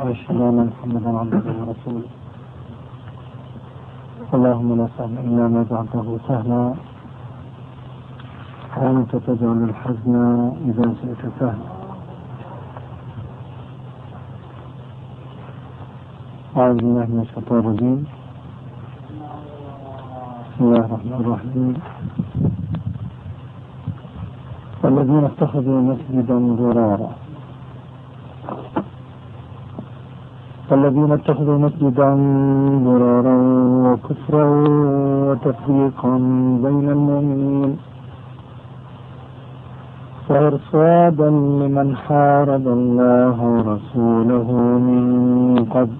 وأشهد أن محمدا عبده ورسوله. اللهم لا سهل إلا ما جعلته سهلا. وأنت تجعل الحزن إذا شئت سهلا. أعوذ بالله من الشيطان الرجيم. بسم الله الرحمن الرحيم. والذين اتخذوا مسجدا ضرارا والذين اتخذوا مسجدا ضرارا وكفرا وتفريقا بين المؤمنين وإرصادا لمن حارب الله ورسوله من قبل.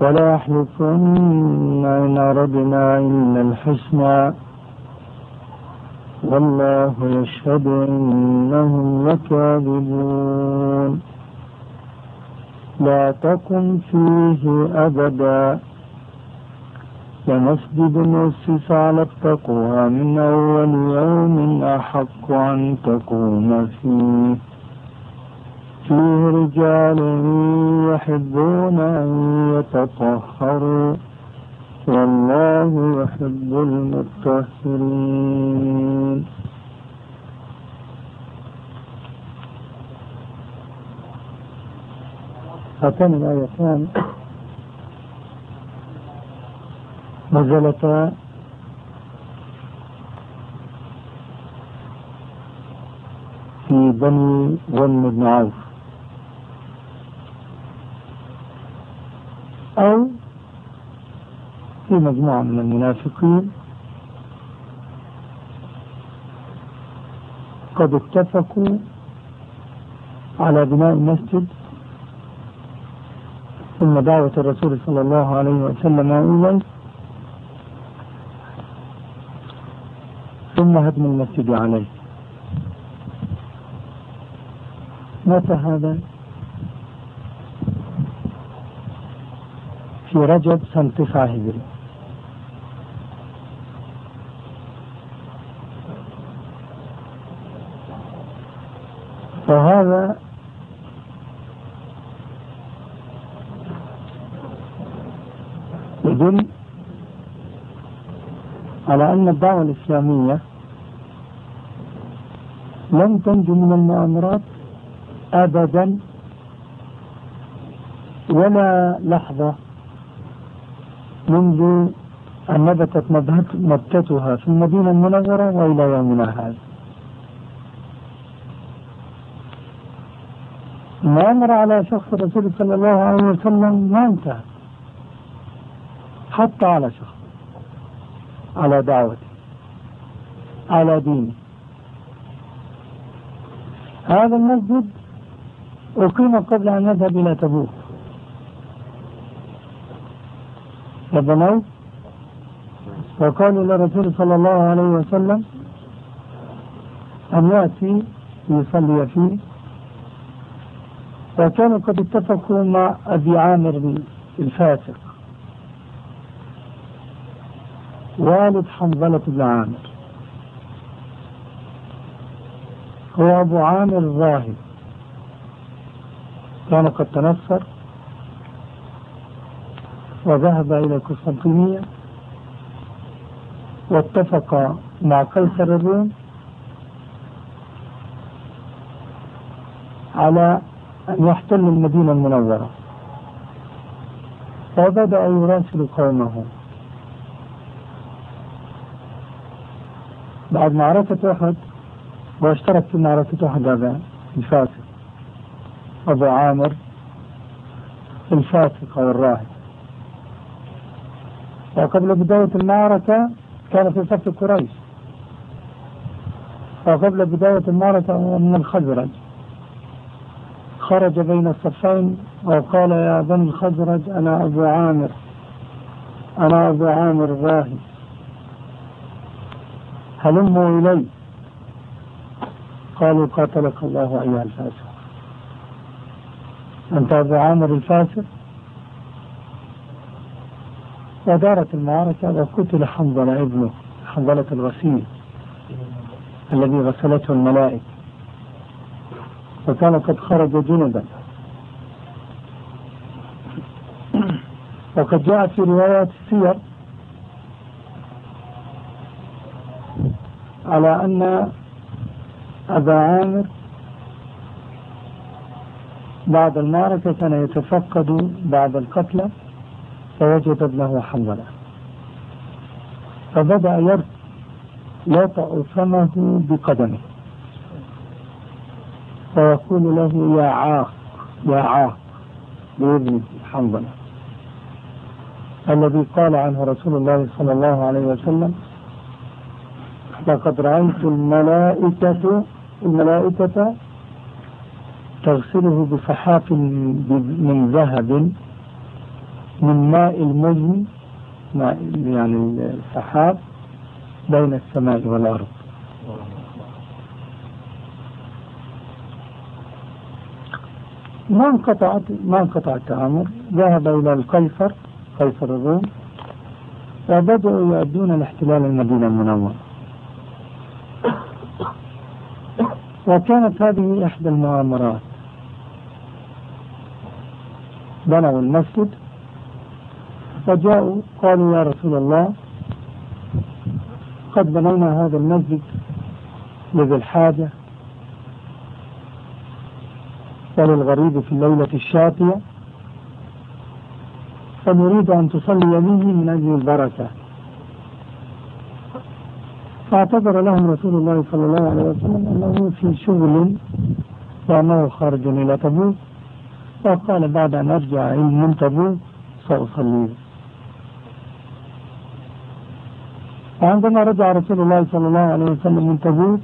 ولا يحلفن إن أردنا إلا الحسنى. والله يشهد إنهم لكاذبون. لا تقم فيه أبدا. لمسجد أسس على التقوى من أول يوم أحق أن تقوم فيه. فيه رجال يحبون أن يتطهروا. والله يحب المطهرين. هاتان الآيتان نزلتا في بني ون بن عوف. أو في مجموعة من المنافقين. قد اتفقوا على بناء المسجد ثم دعوة الرسول صلى الله عليه وسلم أولا ثم هدم المسجد عليه متى هذا؟ في رجب سنة تسعة هجري على أن الدعوة الإسلامية لم تنجو من المؤامرات أبدا ولا لحظة منذ أن نبتت نبتتها في المدينة المنورة وإلى يومنا هذا. المؤامرة على شخص الرسول صلى الله عليه وسلم ما انتهت. حتى على شخص. على دعوته على دينه هذا المسجد أقيم قبل أن نذهب إلى تبوك. فبنوا وقالوا للرسول صلى الله عليه وسلم أن يأتي ليصلي فيه. وكانوا قد اتفقوا مع أبي عامر الفاسق. والد حنظلة بن عامر. هو أبو عامر الراهب كان قد تنصر وذهب إلى القسطنطينية واتفق مع قيصر الروم على أن يحتل المدينة المنورة. وبدأ يراسل قومه. بعد معركة أحد واشترك في معركة أحد هذا الفاسق أبو عامر الفاسق أو الراهب. وقبل بداية المعركة كان في صف قريش. وقبل بداية المعركة من الخزرج. خرج بين الصفين وقال يا بني الخزرج أنا أبو عامر أنا أبو عامر الراهب. هلموا إلي. قالوا قاتلك الله أيها الفاسق. أنت أبو عامر الفاسق؟ ودارت المعركة وقتل حنظلة ابنه حنظلة الغسيل الذي غسلته الملائكة. وكان قد خرج جنبا. وقد جاءت في روايات السير على أن أبا عامر بعد المعركة كان يتفقد بعد القتلى فوجد ابنه حنظلة فبدأ يطأ فمه بقدمه. فيقول له يا عاق يا عاق بابن حنظلة الذي قال عنه رسول الله صلى الله عليه وسلم لقد رأيت الملائكة الملائكة تغسله بصحاف من ذهب من ماء المزن يعني السحاب بين السماء والأرض. ما انقطعت ما انقطع التآمر ذهب إلى القيصر قيصر الروم وبدأوا يؤدون الاحتلال المدينة المنورة. وكانت هذه إحدى المؤامرات بنوا المسجد فجاءوا قالوا يا رسول الله قد بنينا هذا المسجد لذي الحاجة وللغريب في الليلة الشاتية فنريد أن تصلي به من أجل البركة. فاعتذر لهم رسول الله صلى الله عليه وسلم أنه في شغل وأنه خارج إلى تبوك وقال بعد أن أرجع من تبوك سأصلي. وعندما رجع رسول الله صلى الله عليه وسلم من تبوك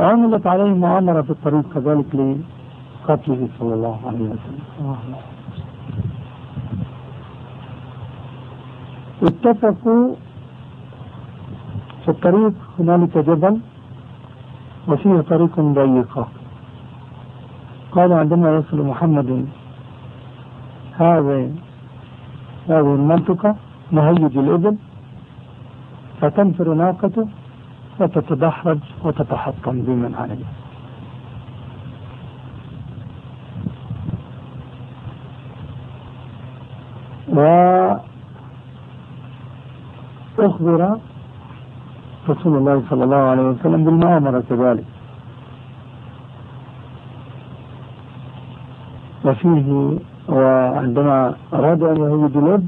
عملت عليه مؤامرة في الطريق كذلك لقتله صلى الله عليه وسلم. اتفقوا في الطريق هنالك جبل وفيه طريق ضيقة قال عندما يصل محمد هذه هذه المنطقة نهيج الإبل فتنفر ناقته وتتدحرج وتتحطم بمن عليه. وأخبر رسول الله صلى الله عليه وسلم بالمؤامرة كذلك. وفيه وعندما أراد أن يهود الأب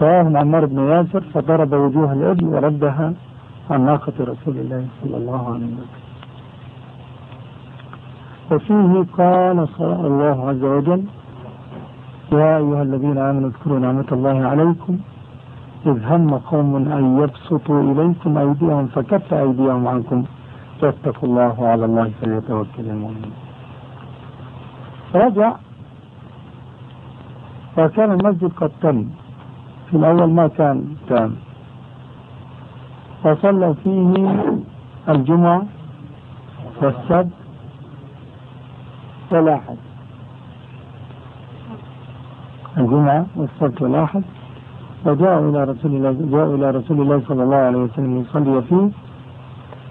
رآهم عمار بن ياسر فضرب وجوه الأب وردها عن ناقة رسول الله صلى الله عليه وسلم. وفيه قال الله عز وجل يا أيها الذين آمنوا اذكروا نعمة الله عليكم إذ هم قوم أن يبسطوا إليكم أيديهم فكف أيديهم عنكم. واتقوا الله على الله فليتوكل المؤمنون. رجع. وكان المسجد قد تم. في الأول ما كان تام. وصلى فيه الجمعة والسبت والأحد الجمعة والسبت والأحد وجاءوا إلى رسول الله جاءوا إلى رسول الله صلى الله عليه وسلم يصلي فيه.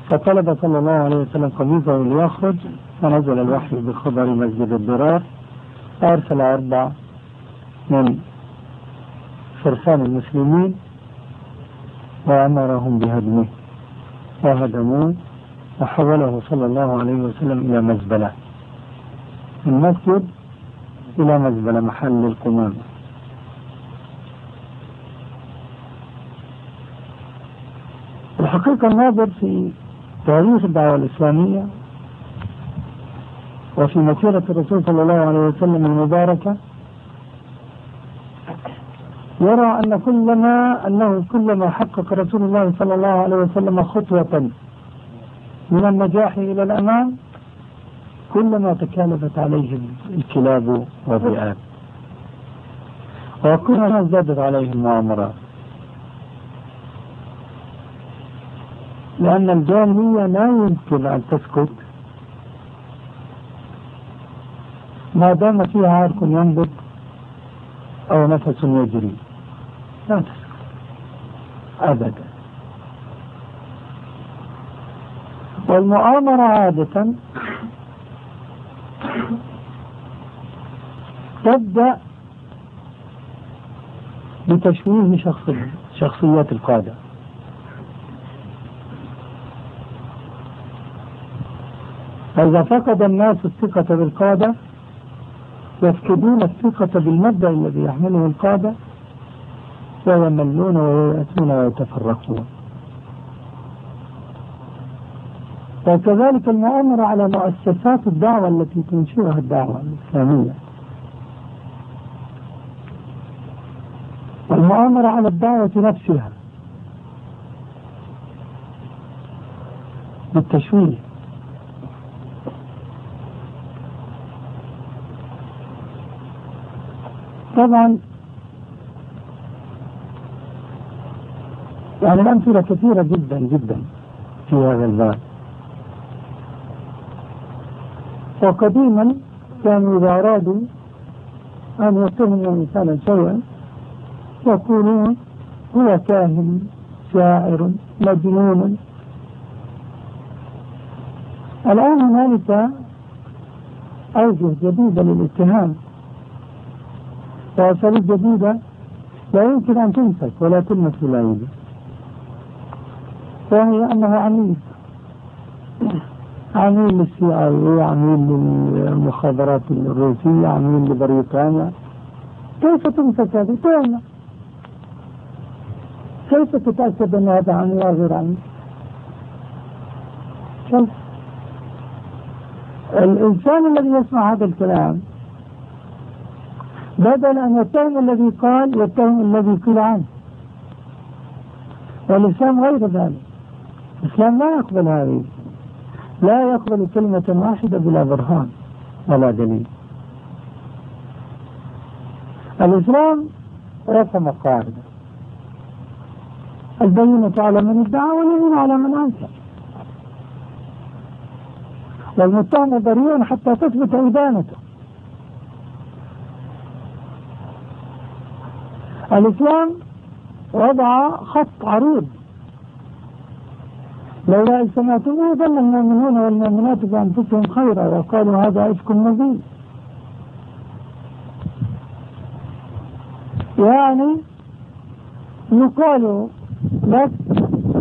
فطلب صلى الله عليه وسلم قميصه ليخرج فنزل الوحي بخبر مسجد الضرار أرسل أربع من فرسان المسلمين وأمرهم بهدمه. وهدموه وحوله صلى الله عليه وسلم إلى مزبلة. المسجد إلى مزبلة محل القمامة. الحقيقة الناظر في تاريخ الدعوة الإسلامية وفي مسيرة الرسول صلى الله عليه وسلم المباركة يرى أن كلما أنه كلما حقق رسول الله صلى الله عليه وسلم خطوة من النجاح إلى الأمام كلما تكالبت عليه الكلاب والذئاب وكلما زادت عليه المؤامرات لأن الجاهلية لا يمكن أن تسكت. ما دام فيها عرق ينبت أو نفس يجري لا تسكت. أبدا. والمؤامرة عادة تبدأ بتشويه شخص شخصيات القادة. فإذا فقد الناس الثقة بالقادة يفقدون الثقة بالمبدأ الذي يحمله القادة ويملون ويأتون ويتفرقون. وكذلك المؤامرة على مؤسسات الدعوة التي تنشئها الدعوة الإسلامية. والمؤامرة على الدعوة نفسها بالتشويه. طبعا. يعني الأمثلة كثيرة جدا جدا في هذا الباب. وقديما كانوا إذا أرادوا أن يتهموا مثلا شيئا يقولون هو كاهن شاعر مجنون. الآن هنالك أوجه جديدة للاتهام. وأساليب جديدة لا يمكن أن تمسك ولا تلمس بالعيد وهي أنه عميل عميل للسي اي عميل للمخابرات الروسية عميل لبريطانيا. كيف تمسك هذه؟ تهمة كيف تتأكد أن هذا عميل غير عميل الإنسان الذي يسمع هذا الكلام بدل أن يتهم الذي قال يتهم الذي قيل عنه. والإسلام غير ذلك. الإسلام لا يقبل هذه. لا يقبل كلمة واحدة بلا برهان ولا دليل. الإسلام رسم قاعدة البينة على من ادعى واليمين على من أنكر. والمتهم بريء حتى تثبت إدانته. الإسلام وضع خط عريض لولا إذ سمعتموه ظن المؤمنون والمؤمنات بأنفسهم خيرا وقالوا هذا إفك مبين. يعني يقال لك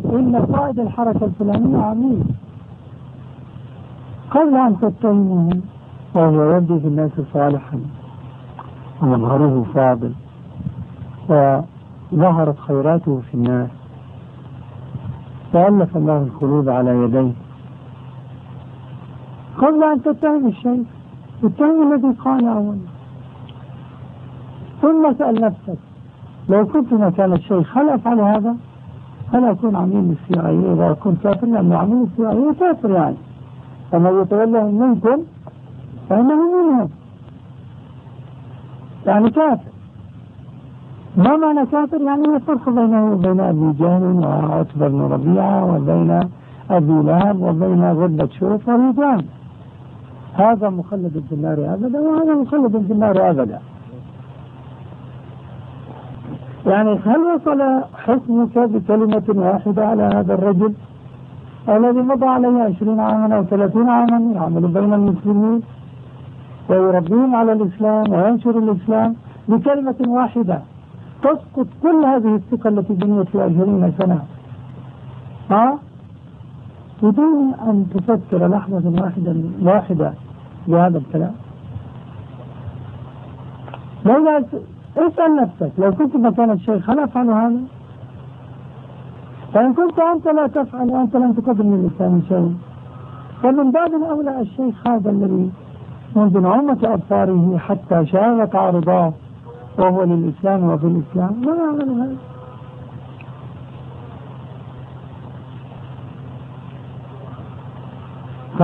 إن قائد الحركة الفلانية عميل قبل أن تتهمه وهو يبدو في الناس صالحا. ومظهره فاضل. وظهرت خيراته في الناس. فألف الله الخلود على يديه. قبل أن تتهم الشيء اتهم الذي قال أولا ثم سأل نفسك لو كنت مكان الشيخ هل أفعل هذا؟ هل أكون عميل للسي آي إذا أكون كافر لأنه عميل السي آي كافر يعني. فمن يتولى منكم فإنه منهم. يعني كافر. ما معنى كافر يعني الفرق بينه وبين أبي جهل وعتبة بن ربيعة وبين أبي لهب وبين غلة شوف ورجال هذا مخلد في النار أبدا وهذا مخلد في النار أبدا. يعني هل وصل حكمك بكلمة واحدة على هذا الرجل؟ الذي مضى عليه عشرين عاما أو ثلاثين عاما يعمل بين المسلمين ويربيهم على الإسلام وينشر الإسلام بكلمة واحدة. تسقط كل هذه الثقة التي بنيت في عشرين سنة ها؟ بدون أن تفكر لحظة واحدة واحدة بهذا الكلام. لولا اسأل نفسك لو كنت مكان الشيخ هل أفعل هذا؟ فإن كنت أنت لا تفعل وأنت لم تقدم للإسلام شيء فمن باب أولى الشيخ هذا الذي منذ نعومة أبصاره حتى شاغت عرضاه وهو للإسلام وفي الإسلام. لا يعمل هذا. ف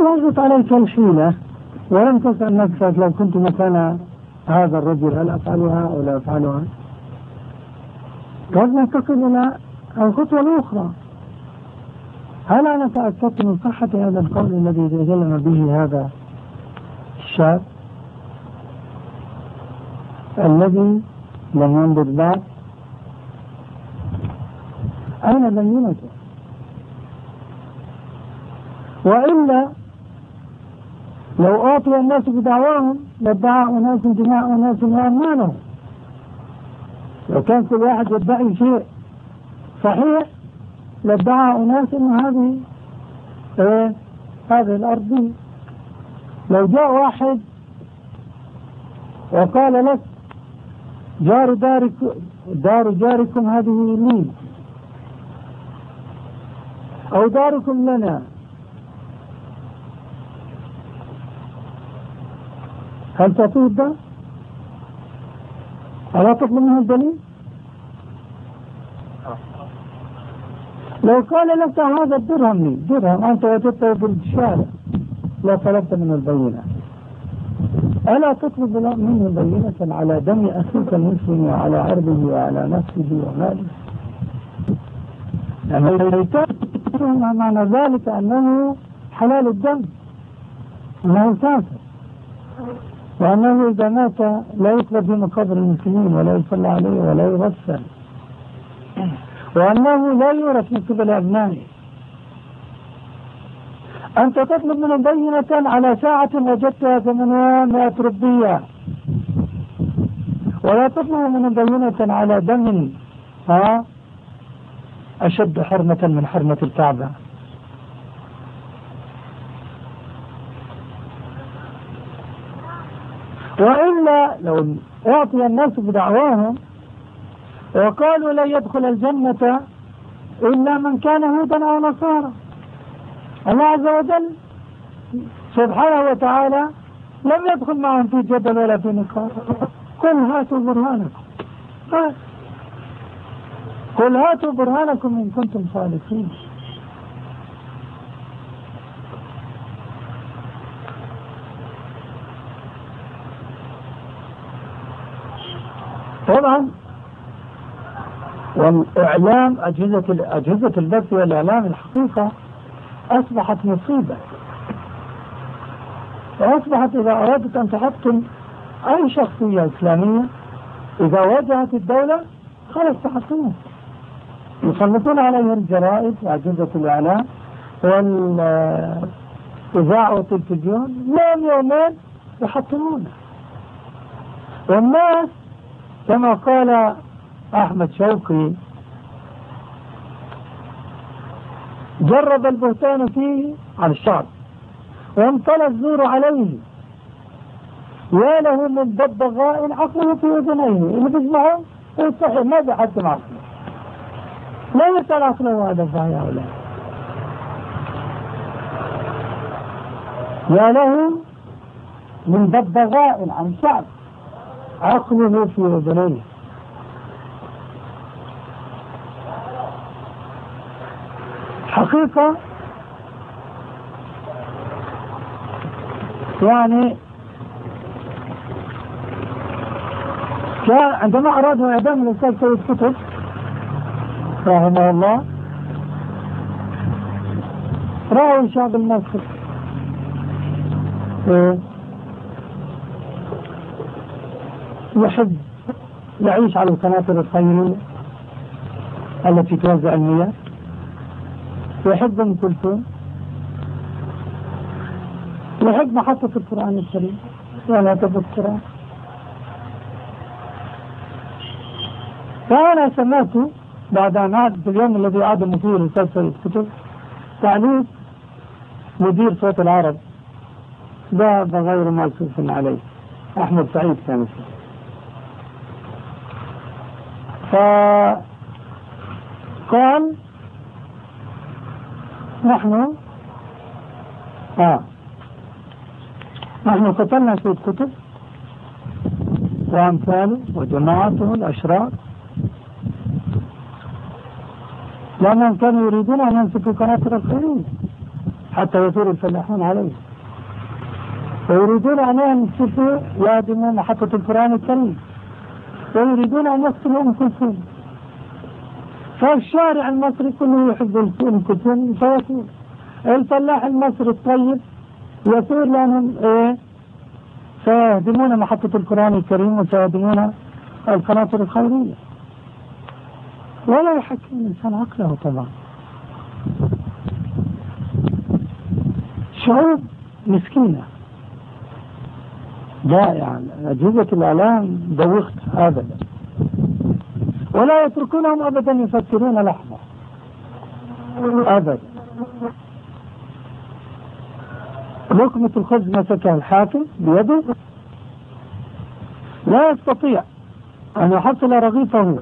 وجدت عليك الحيلة ولم تسأل نفسك لو كنت مكان هذا الرجل هل أفعلها أو لا أفعلها؟ قد ننتقل إلى الخطوة الأخرى. هل أنا تأكدت من صحة هذا القول الذي تكلم به هذا الشاب؟ الذي لم ينظر بعد؟ أين بينته وإلا لو أعطي الناس بدعواهم لادعى أناس دماء أناس وأمانهم لو كان كل واحد يدعي شيء صحيح لادعى أناس أن هذه إيه؟ هذه الأرض لو جاء واحد وقال لك جار دارك دار جاركم هذه لي. أو داركم لنا. هل تعطيه الدار؟ ألا تطلب منه الدليل؟ لو قال لك هذا الدرهم لي درهم أنت وجدته بالشارع لا طلبت منه البينة. ألا تطلب منه بينة على دم أخيك المسلم وعلى عرضه وعلى نفسه وماله؟ يعني معنى ذلك أنه حلال الدم أنه كافر. وأنه إذا مات لا يطلب في مقابر المسلمين ولا يصلى عليه ولا يغسل. وأنه لا يورث من قبل أبنائه. أنت تطلب منه بينة على ساعة وجدتها ثمانية مئة ربية. ولا تطلب منه بينة على دم. ها؟ أشد حرمة من حرمة الكعبة. وإلا لو أعطي الناس بدعواهم وقالوا لا يدخل الجنة إلا من كان هودا أو نصارى. الله عز وجل سبحانه وتعالى لم يدخل معهم في جدل ولا في نقاش. قل هاتوا برهانكم. قل هاتوا برهانكم إن كنتم صادقين. طبعا والإعلام أجهزة أجهزة البث والإعلام الحقيقة أصبحت مصيبة. وأصبحت إذا أردت أن تحطم أي شخصية إسلامية إذا واجهت الدولة خلاص تحطمها. يسلطون عليها الجرائد وأجهزة الإعلام والإذاعة والتلفزيون يوم يومين يحطمونها. والناس كما قال أحمد شوقي جرب البهتان فيه على الشعب وانطلى الزور عليه يا له من ببغاء عقله في أذنيه اللي بيسمعه صحيح ما بيحكم عقله؟ لا يسأل عقله هذا هؤلاء يا له من ببغاء عن شعب عقله في اذنيه حقيقة يعني عندما أرادوا إعدام الأستاذ سيد قطب رحمه الله رأوا الشعب المصري إيه؟ يحب يعيش على القناطر الخيرية التي توزع المياه. يحب أم كلثوم. يحب محطة القرآن الكريم. ولا القرآن. فأنا سمعت بعد أن عاد في اليوم الذي عاد فيه الأستاذ سيد كتب تعليق مدير صوت العرب. ده غير موصوف عليه. أحمد سعيد كان اسمه فقال نحن آه. نحن قتلنا سيد كتب وأمثاله وجماعته الأشرار لأنهم كانوا يريدون أن يمسكوا قناطر الخليج حتى يثور الفلاحون عليه ويريدون أن يمسكوا يهدموا محطة القرآن الكريم. ويريدون أن يقتلوا كلثوم فالشارع المصري كله يحب كلثوم فيثور الفلاح المصري الطيب يثور لأنهم إيه؟ سيهدمون محطة القرآن الكريم وسيهدمون القناطر الخيرية. ولا يحكم الإنسان عقله طبعا. شعوب مسكينة. ضائعة أجهزة الإعلام دوخت أبدا ولا يتركونهم أبدا يفكرون لحظة. أبدا. لقمة الخبز مسكها الحاكم بيده؟ لا يستطيع أن يحصل رغيفه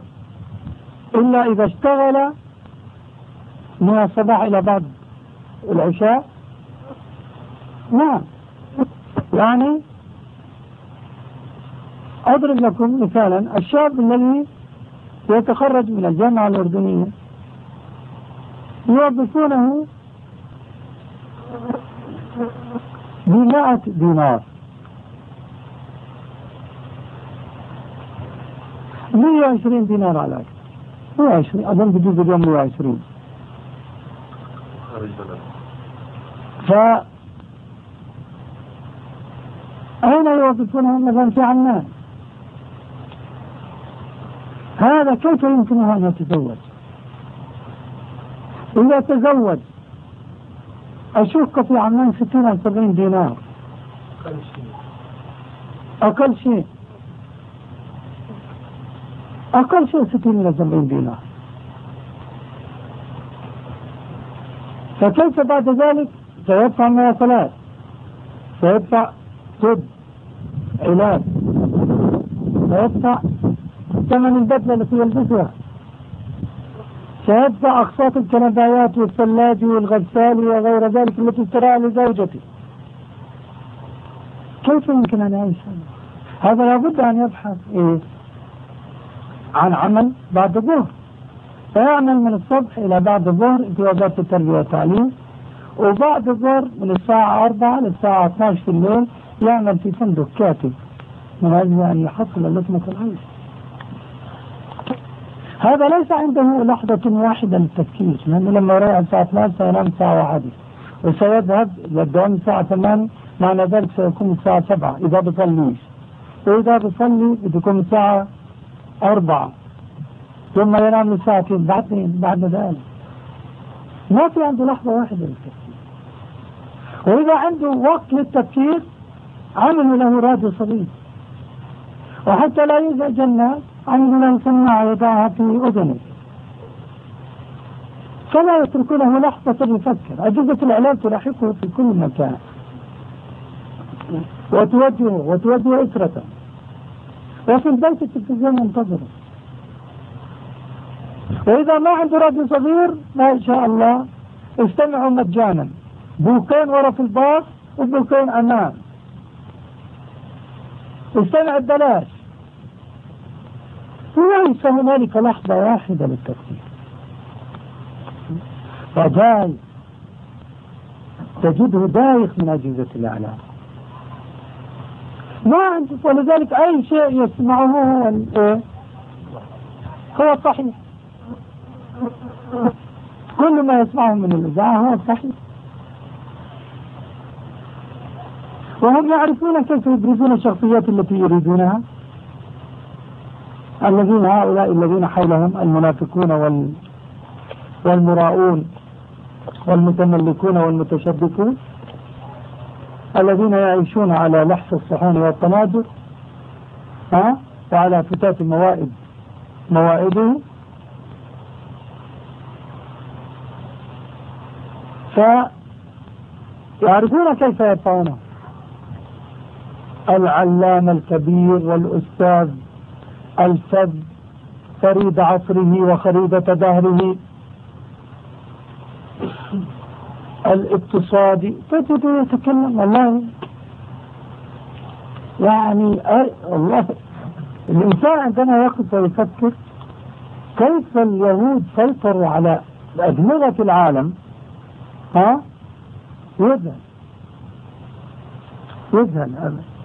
إلا إذا اشتغل من الصباح إلى بعد العشاء. نعم. يعني أضرب لكم مثالا الشاب الذي يتخرج من الجامعة الأردنية يوظفونه بمائة دينار. مية وعشرين دينار على مية وعشرين أظن بجوز اليوم مية وعشرين. ف أين يوظفونه مثلا في عمان؟ هذا كيف يمكنه أن يتزوج إذا تزوج أشك في عمان ستين أو سبعين دينار. أقل شيء. أقل شيء ستين إلى سبعين دينار. فكيف بعد ذلك؟ سيدفع مواصلات. سيدفع طب علاج. سيدفع ثمن البدلة التي يلبسها. سيدفع أقساط الكنبايات والثلاج والغسال وغير ذلك التي اشتراها لزوجته كيف يمكن أن يعيش هذا لابد أن يبحث. إيه؟ عن عمل بعد الظهر. فيعمل من الصبح إلى بعد الظهر في وزارة التربية والتعليم وبعد الظهر من الساعة 4 للساعة 12 في الليل يعمل في فندق كاتب من أجل أن يحصل لقمة العيش. هذا ليس عنده لحظة واحدة للتفكير. لأنه لما يروح الساعة 12 سينام ساعة واحدة وسيذهب للدوام الساعة 8 معنى ذلك سيكون الساعة 7 إذا بصليش وإذا بصلي بتكون الساعة 4 ثم ينام لساعتين بعدين بعد ذلك. ما في عنده لحظة واحدة للتفكير. وإذا عنده وقت للتفكير عملوا له راديو صغير. وحتى لا يزعج الناس له سماعة يضعها في أذنه فلا يتركونه لحظة يفكر أجهزة الإعلام تلاحقه في كل مكان. وتوجهه وتوجه أسرته وفي البيت التلفزيون منتظره. وإذا ما عنده راديو صغير ما شاء الله استمعوا مجانا. بوكين ورا في الباص وبوكين أمام. استمع ببلاش وليس هنالك لحظة واحدة للتفكير. فجاي تجده دايخ من أجهزة الإعلام. ما ولذلك أي شيء يسمعه هو؟ هو الصحيح كل ما يسمعه من الإذاعة هو الصحيح وهم يعرفون كيف يبرزون الشخصيات التي يريدونها. الذين هؤلاء الذين حولهم المنافقون وال والمراؤون والمتملكون والمتشبكون الذين يعيشون على لحس الصحون والتناجر ها؟ وعلى فتات موائد موائده فيعرفون كيف يدفعونه العلامة الكبير والأستاذ الفذ فريد عصره وخريدة دهره. الاقتصادي تجد يتكلم والله يعني الله الإنسان عندما يقف ويفكر كيف اليهود سيطروا على أدمغة العالم ها؟ يذهل. يذهل. أبدا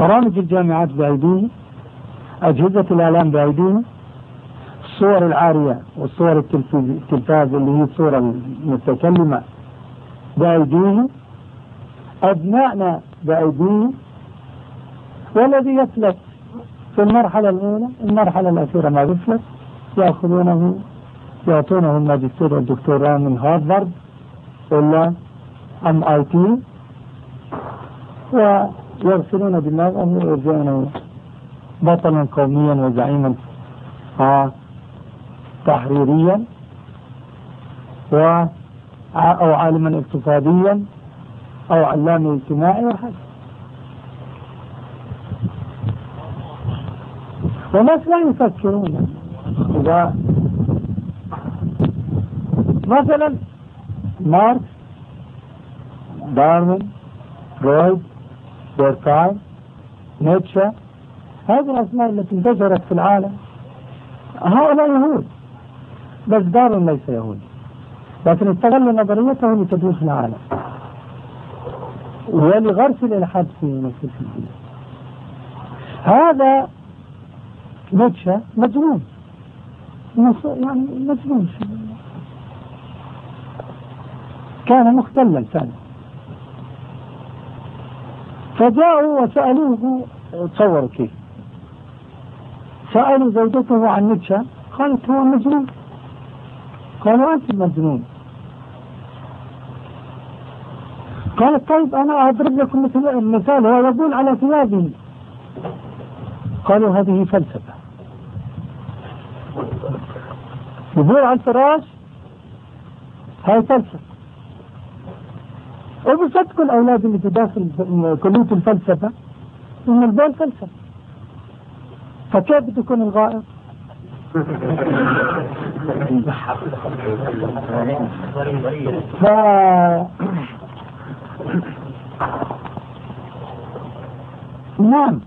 برامج الجامعات بأيديه أجهزة الإعلام بأيديه الصور العارية والصور التلفاز اللي هي الصورة المتكلمة بأيديه أبنائنا بأيديه والذي يفلت في المرحلة الأولى المرحلة الأخيرة ما بيخلص يأخذونه يعطونه الماجستير والدكتوراه من هارفارد ولا MIT ويغسلون دماغه ويرجعونه بطلا قوميا وزعيما تحريريا و أو عالما اقتصاديا أو علامة اجتماعي وهكذا والناس لا يفكرون. إذا مثلا ماركس داروين فرويد دوركايم نيتشه هذه الأسماء التي انتشرت في العالم هؤلاء يهود بس داروين ليس يهودي. لكن استغل نظريته لتدويخ العالم. ولغرس الإلحاد في نفس الدين هذا نيتشه مجنون. يعني مجنون. كان مختلا فعلا فجاءوا وسألوه تصوروا كيف؟ سألوا زوجته عن نيتشه قالت هو مجنون. قالوا أنت مجنون؟ قالت طيب أنا أضرب لكم مثل مثال هو يقول على ثيابه. قالوا هذه فلسفة. يقول على الفراش هاي فلسفة. وبصدقوا الأولاد اللي في داخل كلية الفلسفة إن البول فلسفة. فكيف بتكون الغائط؟ ف... نعم.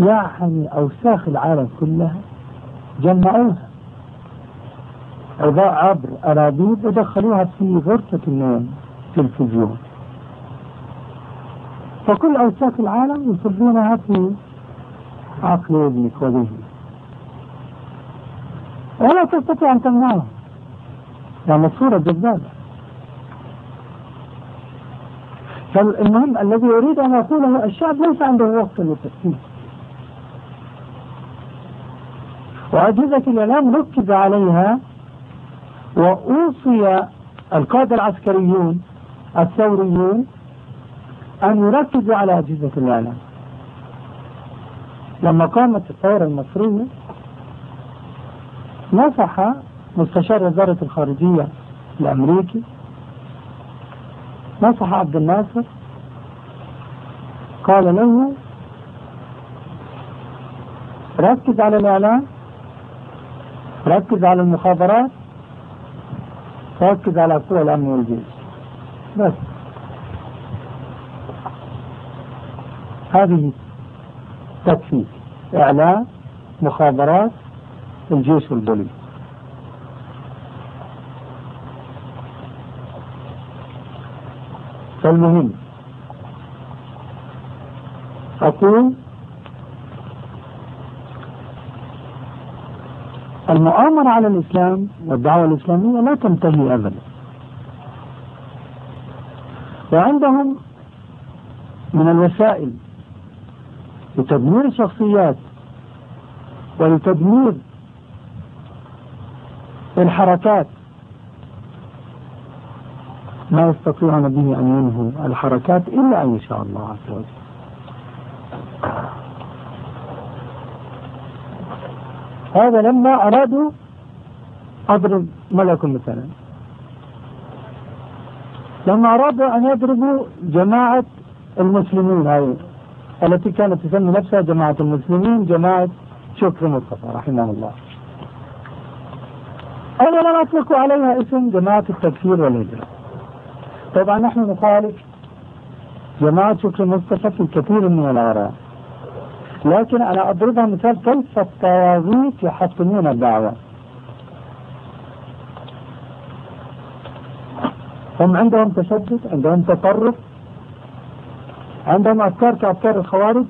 يعني أوساخ العالم كلها جمعوها. عبر أرابيب ودخلوها في غرفة النوم. تلفزيون فكل أوساخ العالم يصبونها في عقل ابنك وذهنك ولا تستطيع أن تمنعها يعني الصورة جذابة فالمهم الذي أريد أن أقوله الشعب ليس عنده وقت للتفكير. وأجهزة الإعلام ركز عليها وأوصي القادة العسكريون الثوريون أن يركزوا على أجهزة الإعلام لما قامت الثورة المصرية نصح مستشار وزارة الخارجية الأمريكي نصح عبد الناصر قال له ركز على الإعلام ركز على المخابرات ركز على قوى الأمن والجيش. بس. هذه تكفي إعلام مخابرات الجيش والبوليس فالمهم أقول المؤامرة على الإسلام والدعوة الإسلامية لا تنتهي أبدا. وعندهم من الوسائل لتدمير الشخصيات ولتدمير الحركات. ما يستطيعون به أن ينهوا الحركات إلا أن يشاء الله عز وجل. هذا لما أرادوا أضرب ملك مثلا. لما أرادوا أن يضربوا جماعة المسلمين هاي التي كانت تسمي نفسها جماعة المسلمين جماعة شكر مصطفى رحمه الله. أولا أطلقوا عليها اسم جماعة التكفير والهجرة. طبعا نحن نخالف جماعة شكر مصطفى في كثير من الآراء. لكن أنا أضربها مثال كيف الطواغيت يحطمون الدعوة؟ هم عندهم تشدد عندهم تطرف عندهم أفكار كأفكار الخوارج.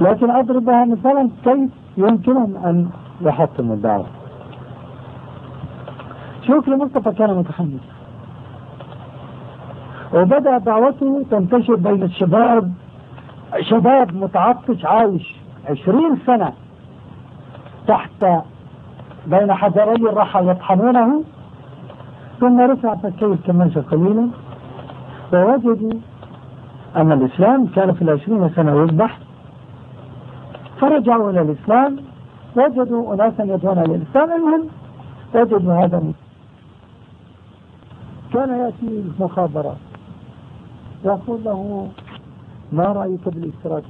لكن أضربها مثلا كيف يمكنهم أن يحطموا الدعوة. شوف لمصطفى كان متحمس. وبدأ دعوته تنتشر بين الشباب شباب متعطش عايش عشرين سنة تحت بين حجري الرحى يطحنونه. ثم رفع فكيه كمنشا قليلا. ووجدوا أن الإسلام كان في العشرين سنة يذبح فرجعوا إلى الإسلام. وجدوا أناسا يدعون إلى الإسلام. المهم وجدوا هذا كان يأتي المخابرات يقول له ما رأيك بالاشتراكية